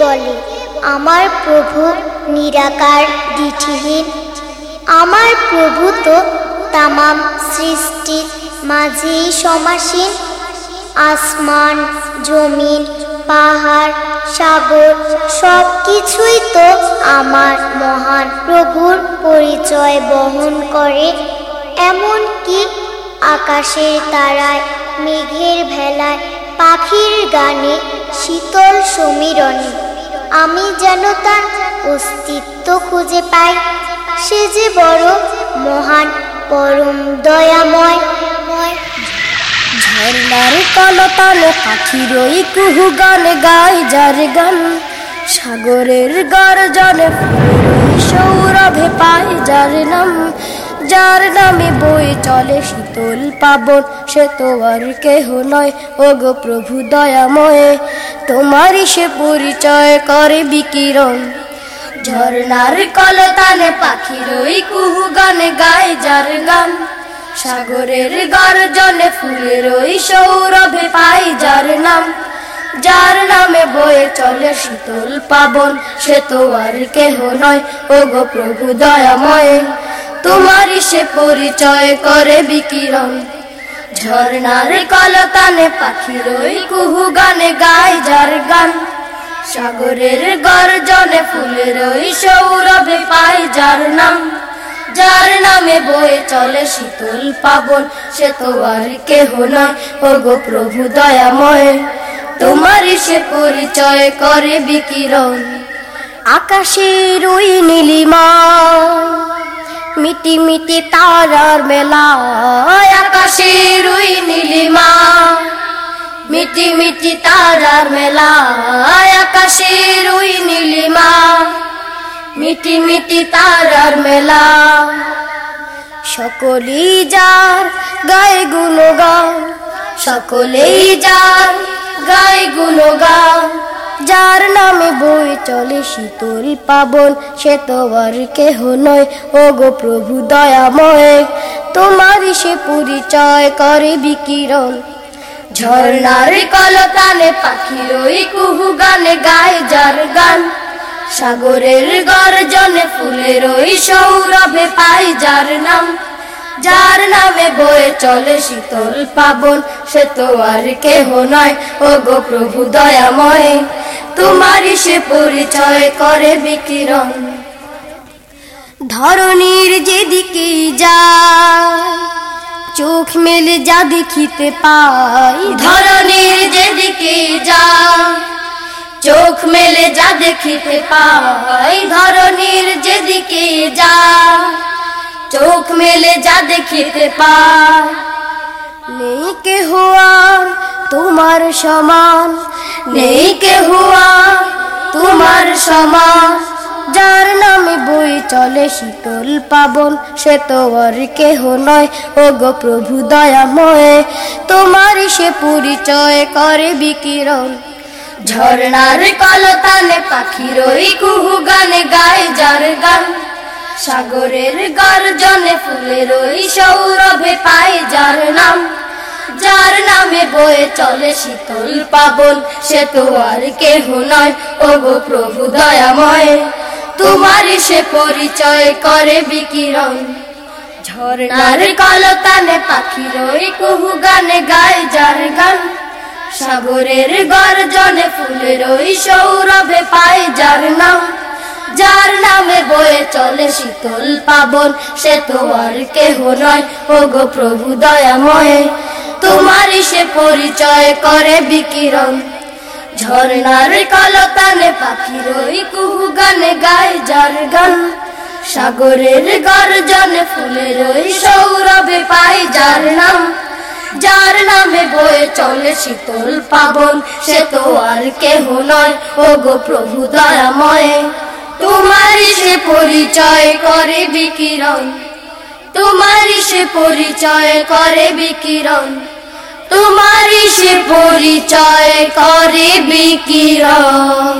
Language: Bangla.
বলে, আমার প্রভু নিরাকার দিঠিহীন আমার প্রভু তো তামাম সৃষ্টির মাঝেই সমাসীন। আসমান, জমিন, পাহাড়, সাগর সব কিছুই তো আমার মহান প্রভুর পরিচয় বহন করে। এমন কি আকাশের তারায়, মেঘের ভেলায়, পাখির গানে শীতল সমীরণে। আমি যেন তার অস্তিত্ব খুঁজে পাই। সে যে বড়, মহান, পরম দয়াময়। ঝর্ণার কলতালে পাখিরই কুহু গান গায়, যার গান সাগরের গর্জনে সৌরভে পায়, যার নাম যার নামে বই চলে, শীতল পাবন, সে তো আর কেহ নয়। ও গো প্রভু দয়াময়, তোমারই সে পরিচয় করে বিকিরণ। ঝর্ণার কলতালে পাখিরই কুহু গান গায় যার গান। সাগরের গর্জনে ফুলের ওই সৌরভে পাই যার নাম। যার নামে বয়ে চলে, শীতল পাবন, সে তো আর কেহ নয়। ও গো প্রভু দয়াময় তোমারই সে পরিচয় করে বিকিরণ। ঝর্ণার কলতানে পাখির ওই কুহু গানে গায় যার গান। সাগরের গর্জনে ফুলের ওই সৌরভে পাই যার নাম। যার নামে বয়ে চলে শীতল পাবন, সে তো আর কেহ নয়। ও গো প্রভু দয়াময় তোমারই সে পরিচয় করে বিকিরণ। আকাশের ওই নীলিমা মিটি মিটি তারার মেলা আকাশের ওই নীলিমা। মিটি মিটি তারার মেলা আকাশের ওই নীলিমা। মিটি মিটি তারার মেলা। সকলেই যার গায়ে গুণগান, সকলেই যার গায়ে গুণগান। যার নামে বই চলে শীতল পাবন, সে তো আর কেহ নয়। ও গো প্রভু দয়াময়, তোমারই সে পরিচয় করে বিকিরণ। ঝর্ণার কলতানে পাখির ওই কুহু গানে, গায় যার গান। সাগরের গর্জনে ফুলের ওই সৌরভে যার নামে বয়ে চলে শীতল পাবন, সে তো আর কেহ নয়। ও গো প্রভু দয়াময়, তোমারই সে পরিচয় করে বিকিরণ। ধরনীর যেদিকে যায়, চোখ মেলে যা দেখিতে পাই। ধরনীর যেদিকে যায়, চোখ মেলে যা দেখিতে পাই। ধরনীর যেদিকে যা মেলে যা দেখিতে পাই নেই কেহ আর তোমার সমান, নেই কেহ আর তোমার সমান। যার নামে বই চলে শীতল পাবন, সে তো আর কেহ নয়। ও গো প্রভু দয়াময়, তোমারই সে পরিচয় করে বিকিরণ। ঝর্ণার কলতানে পাখির ওই কুহু গানে গায় যার গান। সাগরের গর্জনে ফুলের ওই সৌরভে পায় যার নাম। যার নামে বয়ে চলে শীতল পাবন, সে তো আর কেহ নয়। ও গো প্রভু দয়াময় তোমারই সে পরিচয় করে বিকিরণ। ঝর্ণার কলতানে পাখির ওই কুহু গানে গায় যার গান। সাগরের গর্জনে ফুলের ওই সৌরভে পায় যার নাম। যার নামে বয়ে চলে শীতল পাবন, সে তো আর কেহ নয়। ও গো প্রভু দয়াময়, তোমারই সে পরিচয় করে বিকিরণ। ঝর্ণার কলতানে পাখির ওই কুহু গানে গায় যার গান। সাগরের গর্জনে ফুলের ওই সৌরভে পাই যার নাম। যার নামে বয়ে চলে শীতল পাবন, সে তো আর কেহ নয়। ও গো প্রভু দয়াময় তোমারই সে পরিচয় করে বিকিরণ। তোমারি সে পরিচয় করে বিকিরণ। তোমার সে পরিচয় করে বিকিরণ।